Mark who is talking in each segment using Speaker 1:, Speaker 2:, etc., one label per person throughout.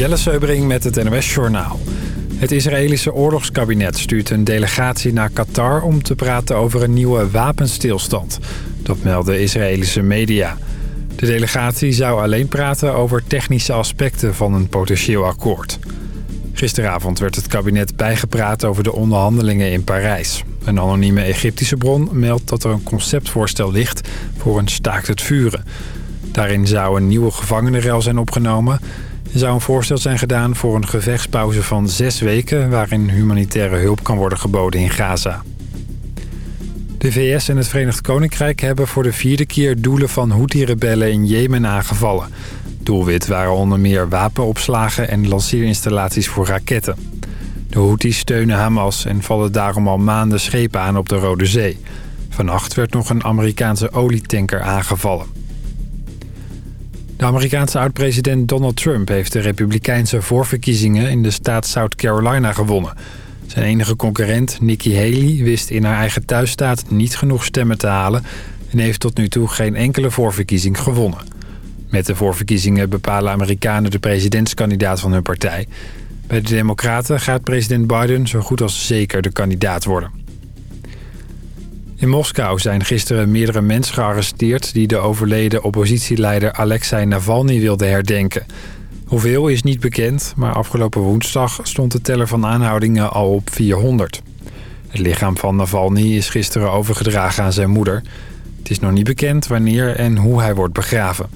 Speaker 1: Jelle Seubering met het NOS Journaal. Het Israëlische oorlogskabinet stuurt een delegatie naar Qatar... om te praten over een nieuwe wapenstilstand. Dat melden Israëlische media. De delegatie zou alleen praten over technische aspecten van een potentieel akkoord. Gisteravond werd het kabinet bijgepraat over de onderhandelingen in Parijs. Een anonieme Egyptische bron meldt dat er een conceptvoorstel ligt voor een staakt het vuren. Daarin zou een nieuwe gevangenenrel zijn opgenomen... Er zou een voorstel zijn gedaan voor een gevechtspauze van zes weken... waarin humanitaire hulp kan worden geboden in Gaza. De VS en het Verenigd Koninkrijk hebben voor de vierde keer doelen van Houthi-rebellen in Jemen aangevallen. Doelwit waren onder meer wapenopslagen en lanceerinstallaties voor raketten. De Houthis steunen Hamas en vallen daarom al maanden schepen aan op de Rode Zee. Vannacht werd nog een Amerikaanse olietanker aangevallen. De Amerikaanse oud-president Donald Trump heeft de republikeinse voorverkiezingen in de staat South Carolina gewonnen. Zijn enige concurrent, Nikki Haley, wist in haar eigen thuisstaat niet genoeg stemmen te halen... en heeft tot nu toe geen enkele voorverkiezing gewonnen. Met de voorverkiezingen bepalen Amerikanen de presidentskandidaat van hun partij. Bij de Democraten gaat president Biden zo goed als zeker de kandidaat worden. In Moskou zijn gisteren meerdere mensen gearresteerd... die de overleden oppositieleider Alexei Navalny wilden herdenken. Hoeveel is niet bekend, maar afgelopen woensdag stond de teller van aanhoudingen al op 400. Het lichaam van Navalny is gisteren overgedragen aan zijn moeder. Het is nog niet bekend wanneer en hoe hij wordt begraven.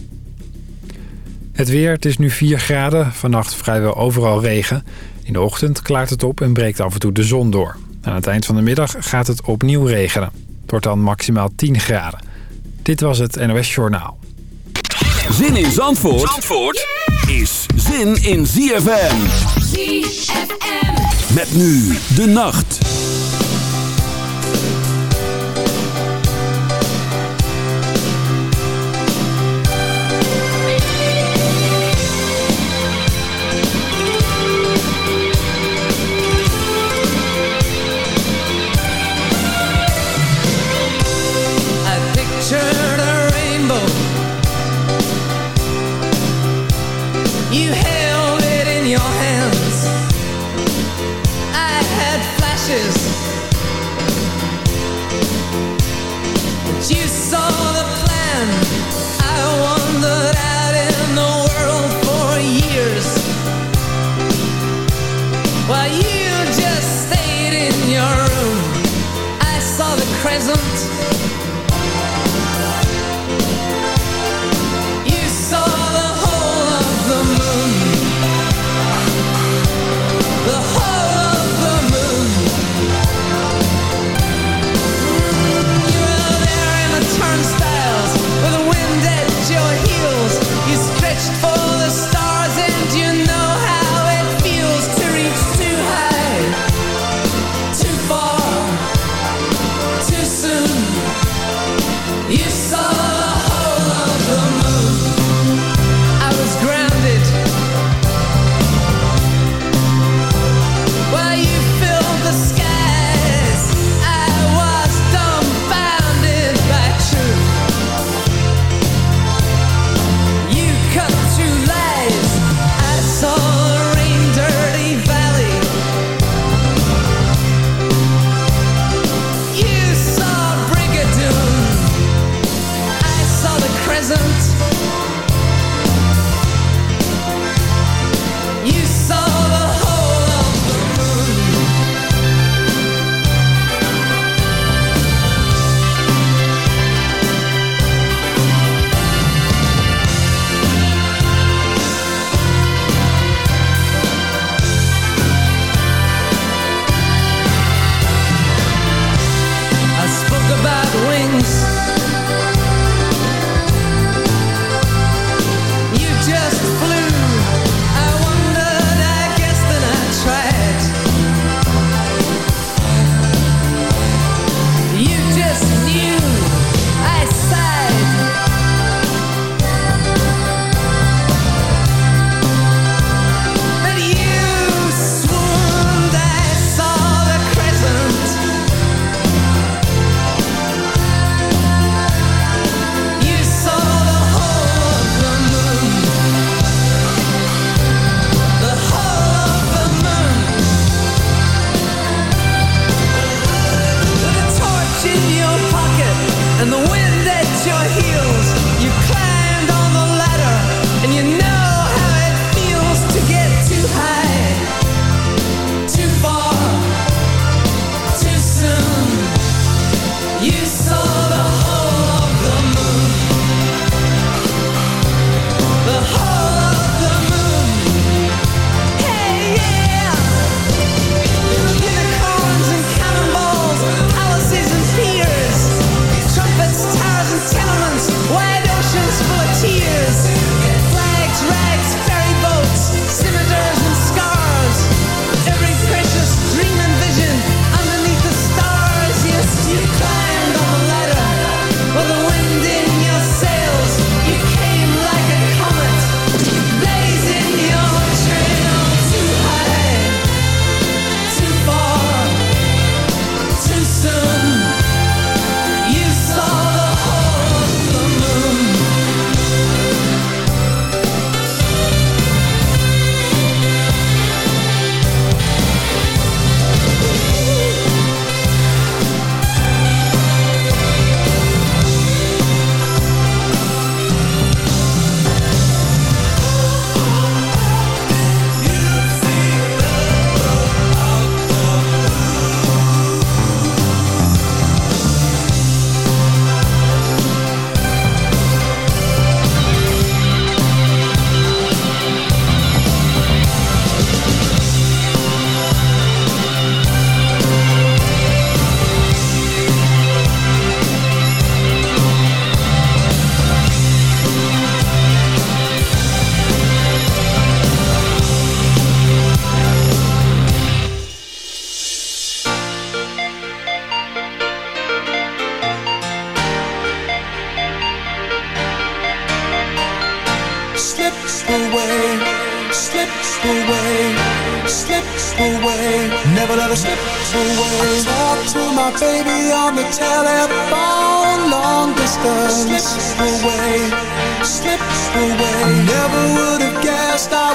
Speaker 1: Het weer, het is nu 4 graden, vannacht vrijwel overal regen. In de ochtend klaart het op en breekt af en toe de zon door. Aan het eind van de middag gaat het opnieuw regenen. Het wordt dan maximaal 10 graden. Dit was het NOS Journaal.
Speaker 2: Zin in Zandvoort, Zandvoort is zin in ZFM. ZFM. Met nu de nacht.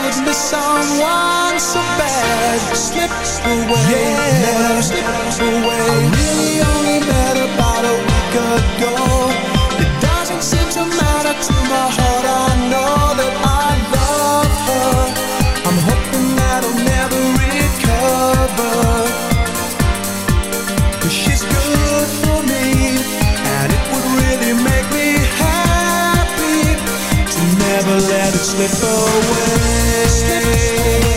Speaker 3: Guessed I someone so bad. Slip away, yeah. never slip away. I really only met about a week ago. It doesn't seem to matter to my heart. I know that I love her. I'm hoping that I'll never recover. Cause she's good for me. And it would really make me happy to never let it slip away. Slip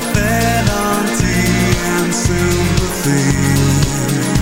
Speaker 4: where and cry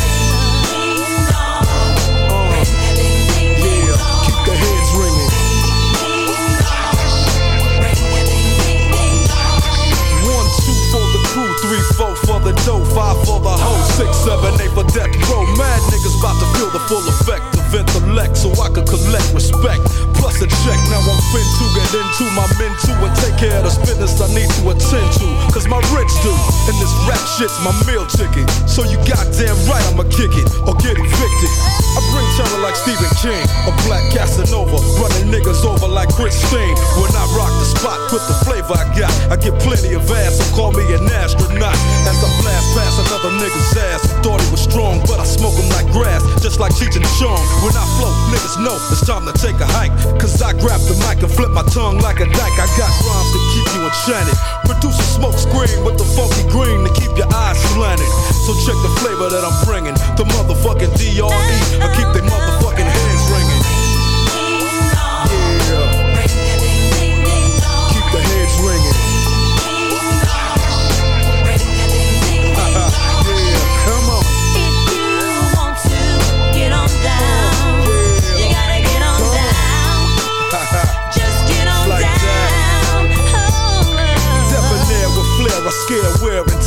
Speaker 5: Could collect respect. Plus a check, now I'm fin to get into my men too business I need to attend to. Cause my rich do, and this rap shit's my meal ticket. So you goddamn right I'ma kick it or get evicted. I bring terror like Stephen King, a black Casanova, running niggas over like Christine. When I rock the spot with the flavor I got, I get plenty of ass, so call me an astronaut. As I blast past another nigga's ass, thought he was strong, but I smoke him like grass, just like Cheech and Chong. When I flow, niggas know it's time to take a hike. Cause I grab the mic and flip my tongue like a dyke. I got rhymes to keep you enchanted. Produce a smoke screen with the funky green to keep your eyes slanted. So check the flavor that I'm bringing. The motherfucking DRE. I keep they motherfucking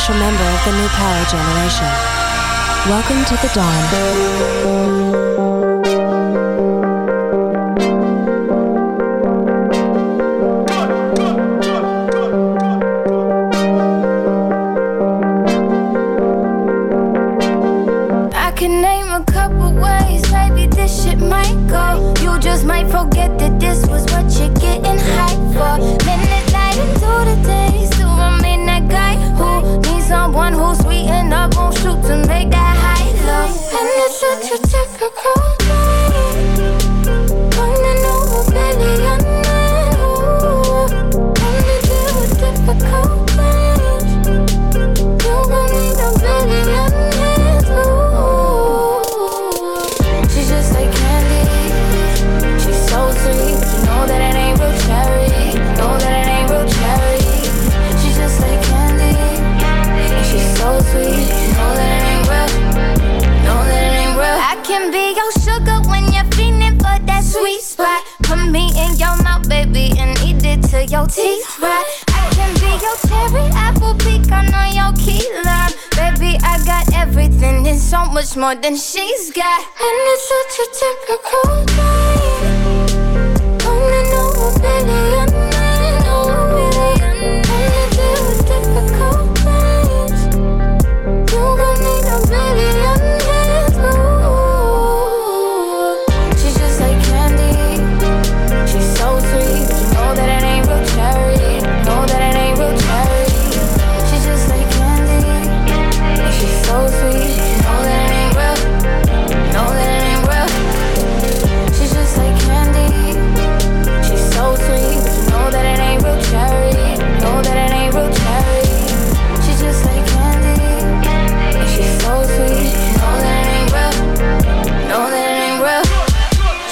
Speaker 6: official member of the New Power Generation. Welcome to the Dawn.
Speaker 7: forget that this was what you're getting hyped for. Minute night into the day someone who's sweet enough won't shoot to make that high love. And it's such a typical I know your key line. Baby, I got everything and so much more than she's got. And it's such a typical night. Only know a.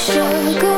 Speaker 7: 这个。